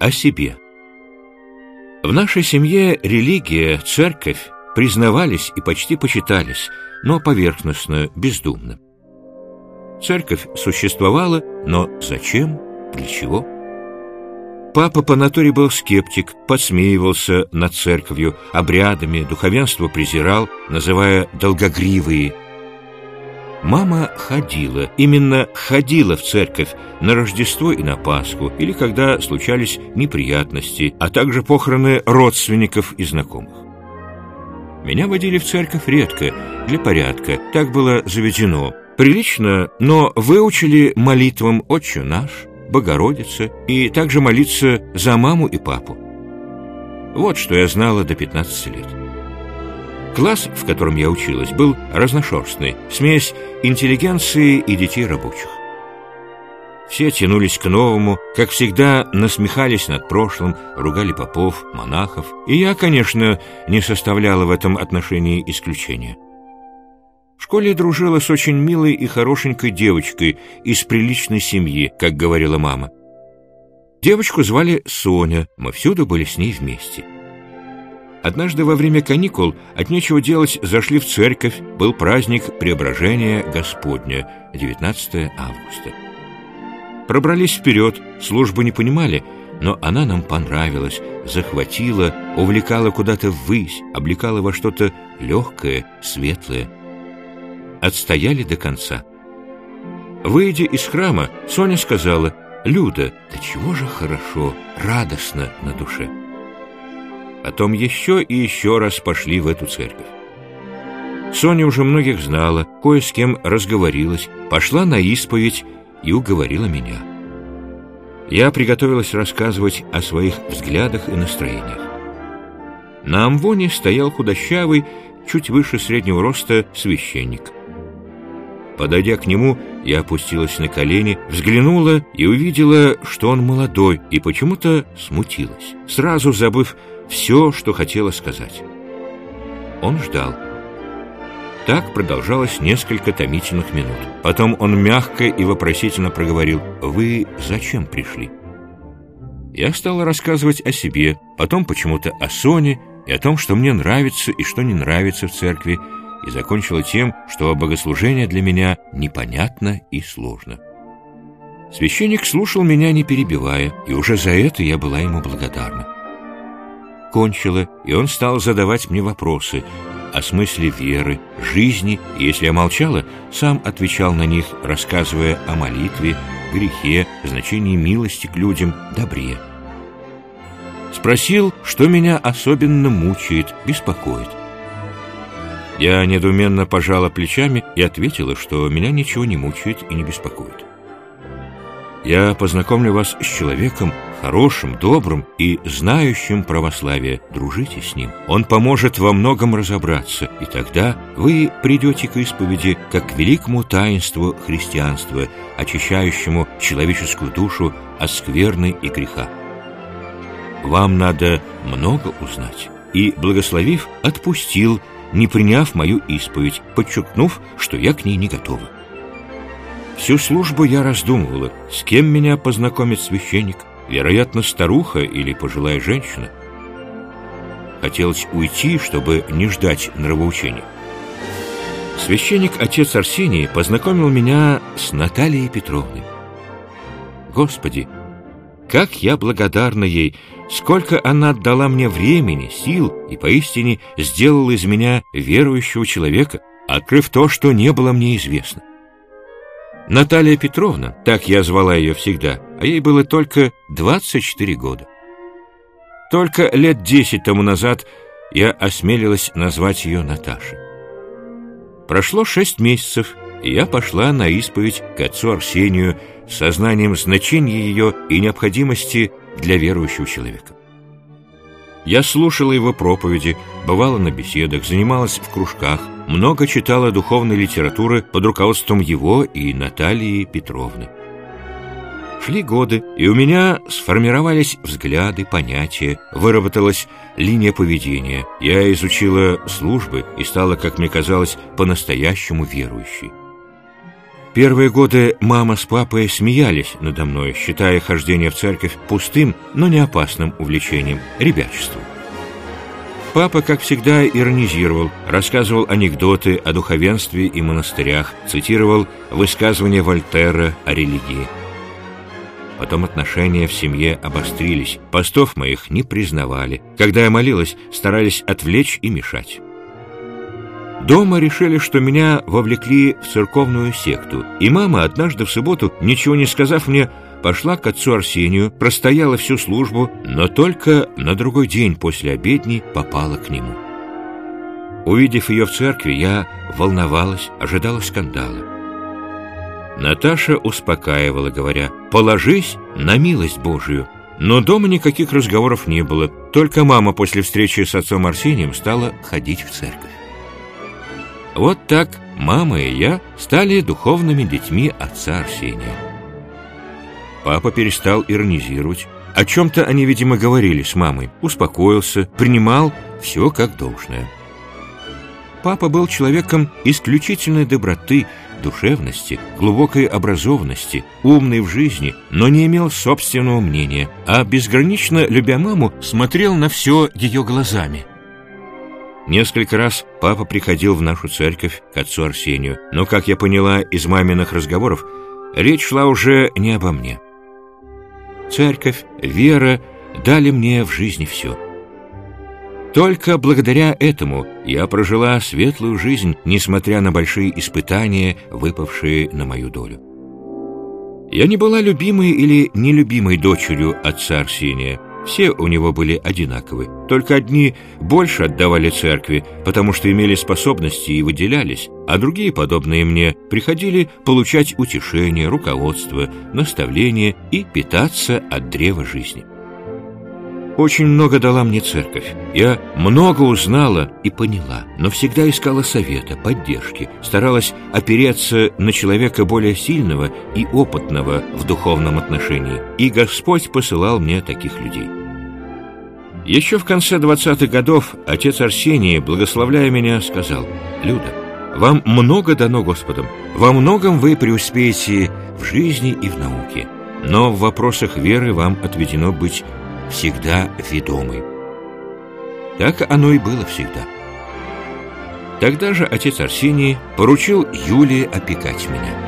О себе. В нашей семье религия, церковь признавались и почти почитались, но поверхностно, бездумно. Церковь существовала, но зачем, для чего? Папа по натуре был скептик, подсмеивался над церковью, обрядами, духовенство презирал, называя «долгогривые», Мама ходила, именно ходила в церковь на Рождество и на Пасху, или когда случались неприятности, а также похороны родственников и знакомых. Меня водили в церковь редко, для порядка, так было заведено. Прилично, но выучили молитвам «Отче наш», «Богородица» и также молиться за маму и папу. Вот что я знала до 15 лет. Класс, в котором я училась, был разношерстный, смесь интеллигенции и детей рабочих. Все тянулись к новому, как всегда насмехались над прошлым, ругали попов, монахов, и я, конечно, не составляла в этом отношении исключения. В школе дружила с очень милой и хорошенькой девочкой из приличной семьи, как говорила мама. Девочку звали Соня, мы всюду были с ней вместе. Однажды во время каникул от нечего делать зашли в церковь, был праздник Преображения Господня, 19 августа. Пробрались вперед, службу не понимали, но она нам понравилась, захватила, увлекала куда-то ввысь, облекала во что-то легкое, светлое. Отстояли до конца. Выйдя из храма, Соня сказала, «Люда, да чего же хорошо, радостно на душе». Потом еще и еще раз пошли в эту церковь. Соня уже многих знала, кое с кем разговорилась, пошла на исповедь и уговорила меня. Я приготовилась рассказывать о своих взглядах и настроениях. На амвоне стоял худощавый, чуть выше среднего роста священник. Подойдя к нему, я опустилась на колени, взглянула и увидела, что он молодой, и почему-то смутилась, сразу забыв все, что хотела сказать. Он ждал. Так продолжалось несколько томительных минут. Потом он мягко и вопросительно проговорил «Вы зачем пришли?» Я стала рассказывать о себе, потом почему-то о Соне и о том, что мне нравится и что не нравится в церкви, и закончила тем, что богослужение для меня непонятно и сложно. Священник слушал меня, не перебивая, и уже за это я была ему благодарна кончила, и он стал задавать мне вопросы о смысле веры, жизни, и если я молчала, сам отвечал на них, рассказывая о молитве, грехе, значении милости к людям, добре. Спросил, что меня особенно мучает, беспокоит. Я недоуменно пожала плечами и ответила, что меня ничего не мучает и не беспокоит. Я познакомлю вас с человеком, хорошим, добрым и знающим православие. Дружите с ним. Он поможет во многом разобраться, и тогда вы придете к исповеди как к великому таинству христианства, очищающему человеческую душу от скверны и греха. Вам надо много узнать. И, благословив, отпустил, не приняв мою исповедь, подчеркнув, что я к ней не готова. Всю службу я раздумывала, с кем меня познакомит священник, вероятно, старуха или пожилая женщина. Хотелось уйти, чтобы не ждать нравоучения. Священник отец Арсений познакомил меня с Натальей Петровной. Господи, как я благодарна ей, сколько она отдала мне времени, сил и поистине сделала из меня верующего человека, открыв то, что не было мне известно. Наталья Петровна, так я звала ее всегда, а ей было только 24 года. Только лет десять тому назад я осмелилась назвать ее Наташей. Прошло шесть месяцев, и я пошла на исповедь к отцу Арсению с сознанием значения ее и необходимости для верующего человека. Я слушала его проповеди, бывала на беседах, занималась в кружках, много читала духовной литературы под руководством его и Натальи Петровны. Шли годы, и у меня сформировались взгляды, понятия, выработалась линия поведения. Я изучила службы и стала, как мне казалось, по-настоящему верующей. Первые годы мама с папой смеялись надо мной, считая хождение в церковь пустым, но не опасным увлечением, ребячеством. Папа, как всегда, иронизировал, рассказывал анекдоты о духовенстве и монастырях, цитировал высказывания Вольтера о религии. Потом отношения в семье обострились, постов моих не признавали. Когда я молилась, старались отвлечь и мешать. Дома решили, что меня вовлекли в церковную секту, и мама однажды в субботу, ничего не сказав мне, пошла к отцу Арсению, простояла всю службу, но только на другой день после обедни попала к нему. Увидев ее в церкви, я волновалась, ожидала скандала. Наташа успокаивала, говоря, «Положись на милость Божию». Но дома никаких разговоров не было, только мама после встречи с отцом Арсением стала ходить в церковь. Вот так мама и я стали духовными детьми отца Арсения. Папа перестал иронизировать. О чем-то они, видимо, говорили с мамой. Успокоился, принимал все как должное. Папа был человеком исключительной доброты, душевности, глубокой образованности, умный в жизни, но не имел собственного мнения, а безгранично любя маму, смотрел на все ее глазами. Несколько раз папа приходил в нашу церковь к отцу Арсению, но, как я поняла из маминых разговоров, речь шла уже не обо мне. Церковь, вера дали мне в жизни все — только благодаря этому я прожила светлую жизнь, несмотря на большие испытания, выпавшие на мою долю. Я не была любимой или нелюбимой дочерью отца Арсения. Все у него были одинаковы. Только одни больше отдавали церкви, потому что имели способности и выделялись, а другие, подобные мне, приходили получать утешение, руководство, наставление и питаться от древа жизни. Очень много дала мне церковь. Я много узнала и поняла, но всегда искала совета, поддержки, старалась опереться на человека более сильного и опытного в духовном отношении. И Господь посылал мне таких людей. Еще в конце 20-х годов отец Арсений, благословляя меня, сказал, «Люда, вам много дано Господом, во многом вы преуспеете в жизни и в науке, но в вопросах веры вам отведено быть всегда ведомый. Так оно и было всегда. Тогда же отец Арсений поручил Юлии опекать меня.